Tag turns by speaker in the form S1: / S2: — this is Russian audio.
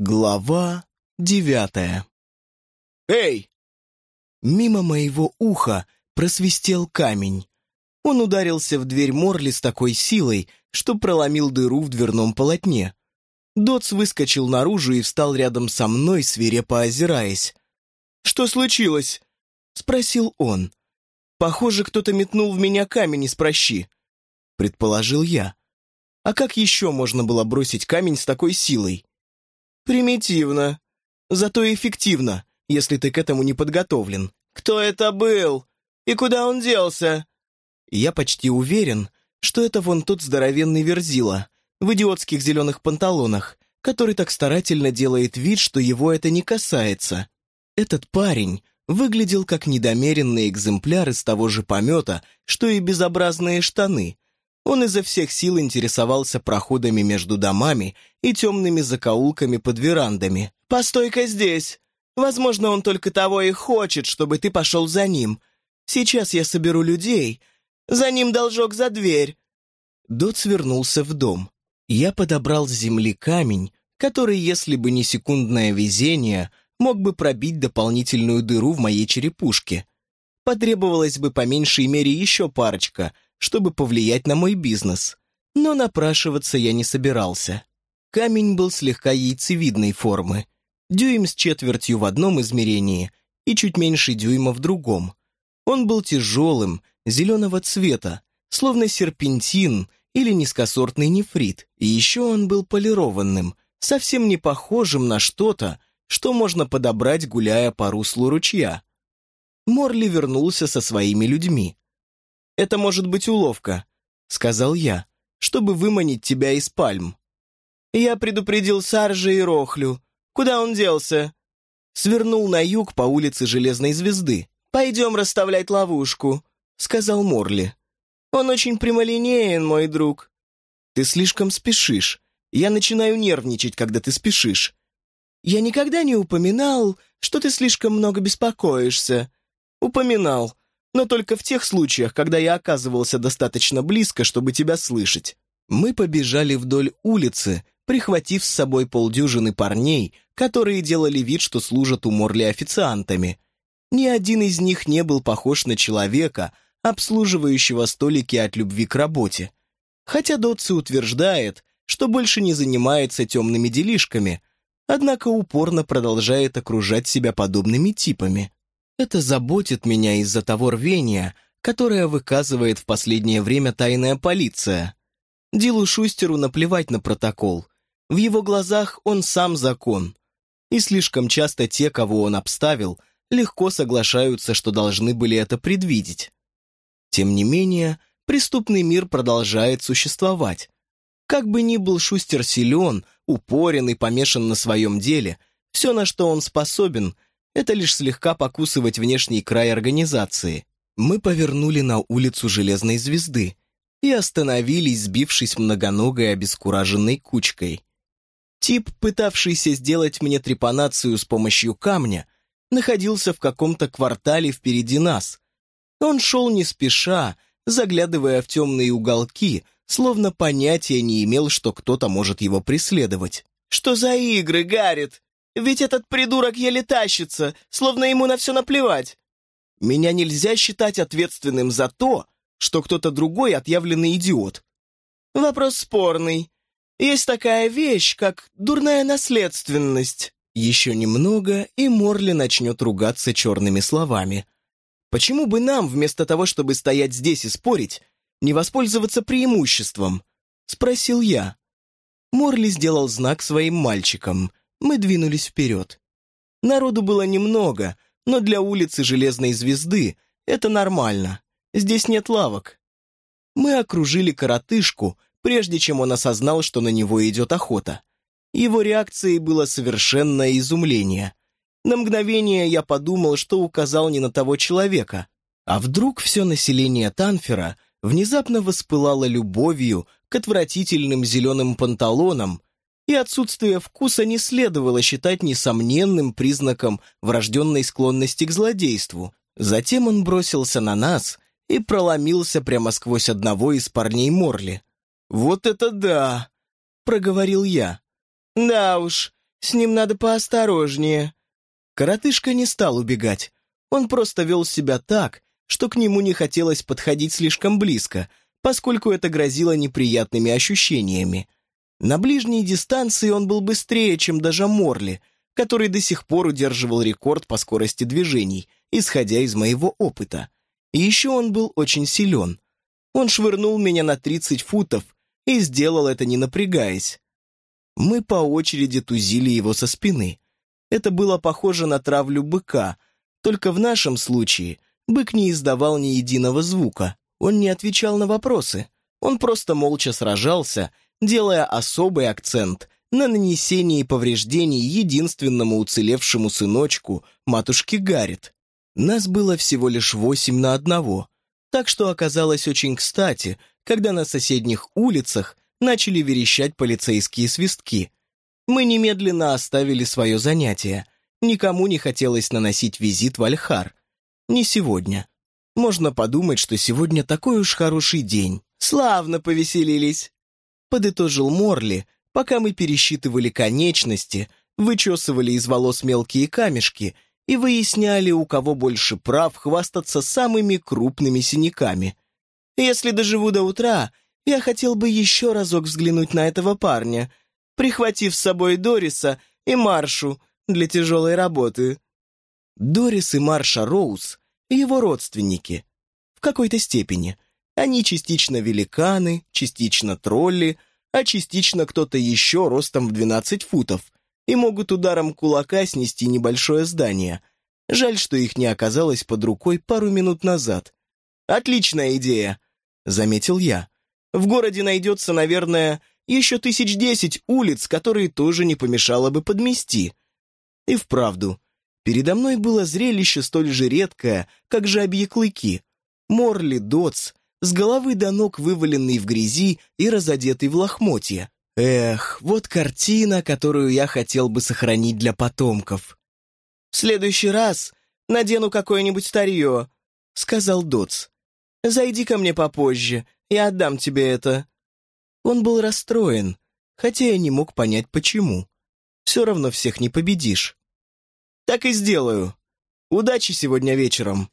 S1: Глава девятая
S2: «Эй!»
S1: Мимо моего уха просвистел камень. Он ударился в дверь Морли с такой силой, что проломил дыру в дверном полотне. Дотс выскочил наружу и встал рядом со мной, свирепо озираясь.
S2: «Что случилось?»
S1: — спросил он. «Похоже, кто-то метнул в меня камень из прощи», — предположил я. «А как еще можно было бросить камень с такой силой?»
S2: «Примитивно.
S1: Зато эффективно, если ты к этому не подготовлен».
S2: «Кто это был? И куда он делся?»
S1: Я почти уверен, что это вон тот здоровенный верзила в идиотских зеленых панталонах, который так старательно делает вид, что его это не касается. Этот парень выглядел как недомеренный экземпляр из того же помета, что и безобразные штаны. Он изо всех сил интересовался проходами между домами и темными закоулками под верандами.
S2: «Постой-ка здесь! Возможно, он только того и хочет, чтобы ты пошел за ним. Сейчас я соберу людей. За ним должок за дверь».
S1: Дот свернулся в дом. Я подобрал с земли камень, который, если бы не секундное везение, мог бы пробить дополнительную дыру в моей черепушке. Потребовалось бы по меньшей мере еще парочка, чтобы повлиять на мой бизнес. Но напрашиваться я не собирался. Камень был слегка яйцевидной формы. Дюйм с четвертью в одном измерении и чуть меньше дюйма в другом. Он был тяжелым, зеленого цвета, словно серпентин или низкосортный нефрит, и еще он был полированным, совсем не похожим на что-то, что можно подобрать, гуляя по руслу ручья. Морли вернулся со своими людьми. «Это может быть уловка», — сказал я, «чтобы выманить тебя из пальм».
S2: «Я предупредил Саржа и Рохлю. Куда он делся?»
S1: Свернул на юг по улице Железной Звезды.
S2: «Пойдем расставлять ловушку», — сказал Морли. «Он очень прямолинеен, мой друг».
S1: «Ты слишком спешишь. Я начинаю нервничать, когда ты спешишь.
S2: Я никогда не упоминал, что ты слишком много беспокоишься.
S1: Упоминал, но только в тех случаях, когда я оказывался достаточно близко, чтобы тебя слышать. Мы побежали вдоль улицы, прихватив с собой полдюжины парней, которые делали вид, что служат у Морли официантами. Ни один из них не был похож на человека, обслуживающего столики от любви к работе. Хотя Дотси утверждает, что больше не занимается темными делишками, однако упорно продолжает окружать себя подобными типами. Это заботит меня из-за того рвения, которое выказывает в последнее время тайная полиция. Дилу Шустеру наплевать на протокол. В его глазах он сам закон. И слишком часто те, кого он обставил, легко соглашаются, что должны были это предвидеть. Тем не менее, преступный мир продолжает существовать. Как бы ни был Шустер силен, упорен и помешан на своем деле, все, на что он способен, это лишь слегка покусывать внешний край организации. Мы повернули на улицу Железной Звезды и остановились, сбившись многоногой обескураженной кучкой. Тип, пытавшийся сделать мне трепанацию с помощью камня, находился в каком-то квартале впереди нас. Он шел не спеша, заглядывая в темные уголки, словно понятия не имел, что кто-то может его преследовать.
S2: «Что за игры, Гаррит? Ведь этот придурок еле тащится, словно ему на все наплевать».
S1: «Меня нельзя считать ответственным за то, что кто-то другой отъявленный идиот».
S2: «Вопрос спорный. Есть такая вещь, как дурная наследственность».
S1: Еще немного, и Морли начнет ругаться черными словами. Почему бы нам, вместо того, чтобы стоять здесь и спорить, не воспользоваться преимуществом?» — спросил я. Морли сделал знак своим мальчикам. Мы двинулись вперед. Народу было немного, но для улицы Железной Звезды это нормально. Здесь нет лавок. Мы окружили коротышку, прежде чем он осознал, что на него идет охота. Его реакцией было совершенное изумление. На мгновение я подумал, что указал не на того человека. А вдруг все население Танфера — внезапно воспылала любовью к отвратительным зеленым панталонам, и отсутствие вкуса не следовало считать несомненным признаком врожденной склонности к злодейству. Затем он бросился на нас и проломился прямо сквозь одного из парней Морли. «Вот это да!» — проговорил я.
S2: «Да уж, С ним надо поосторожнее».
S1: Коротышка не стал убегать. Он просто вел себя так, что к нему не хотелось подходить слишком близко, поскольку это грозило неприятными ощущениями. На ближней дистанции он был быстрее, чем даже Морли, который до сих пор удерживал рекорд по скорости движений, исходя из моего опыта. И еще он был очень силен. Он швырнул меня на 30 футов и сделал это не напрягаясь. Мы по очереди тузили его со спины. Это было похоже на травлю быка, только в нашем случае бык не издавал ни единого звука. Он не отвечал на вопросы. Он просто молча сражался, делая особый акцент на нанесении повреждений единственному уцелевшему сыночку, матушке Гаррит. Нас было всего лишь восемь на одного, так что оказалось очень кстати, когда на соседних улицах начали верещать полицейские свистки. Мы немедленно оставили свое занятие. Никому не хотелось наносить визит в Альхар. Не сегодня. Можно подумать, что сегодня такой уж хороший день. Славно повеселились. Подытожил Морли, пока мы пересчитывали конечности, вычесывали из волос мелкие камешки и выясняли, у кого больше прав хвастаться самыми крупными синяками. Если доживу до утра, я хотел бы еще разок взглянуть на этого парня, прихватив с собой Дориса и Маршу для тяжелой работы. Дорис и Марша Роуз — его родственники. В какой-то степени. Они частично великаны, частично тролли, а частично кто-то еще ростом в 12 футов и могут ударом кулака снести небольшое здание. Жаль, что их не оказалось под рукой пару минут назад. «Отличная идея», — заметил я. В городе найдется, наверное, еще тысяч десять улиц, которые тоже не помешало бы подмести. И вправду, передо мной было зрелище столь же редкое, как жабьи клыки. Морли Дотс, с головы до ног вываленный в грязи и разодетый в лохмотья. Эх, вот картина, которую я хотел бы сохранить для потомков.
S2: «В следующий раз надену какое-нибудь старье», — сказал Дотс. «Зайди ко мне попозже, я отдам тебе это».
S1: Он был расстроен, хотя я не мог понять, почему. Все равно всех не победишь. «Так и сделаю. Удачи сегодня вечером».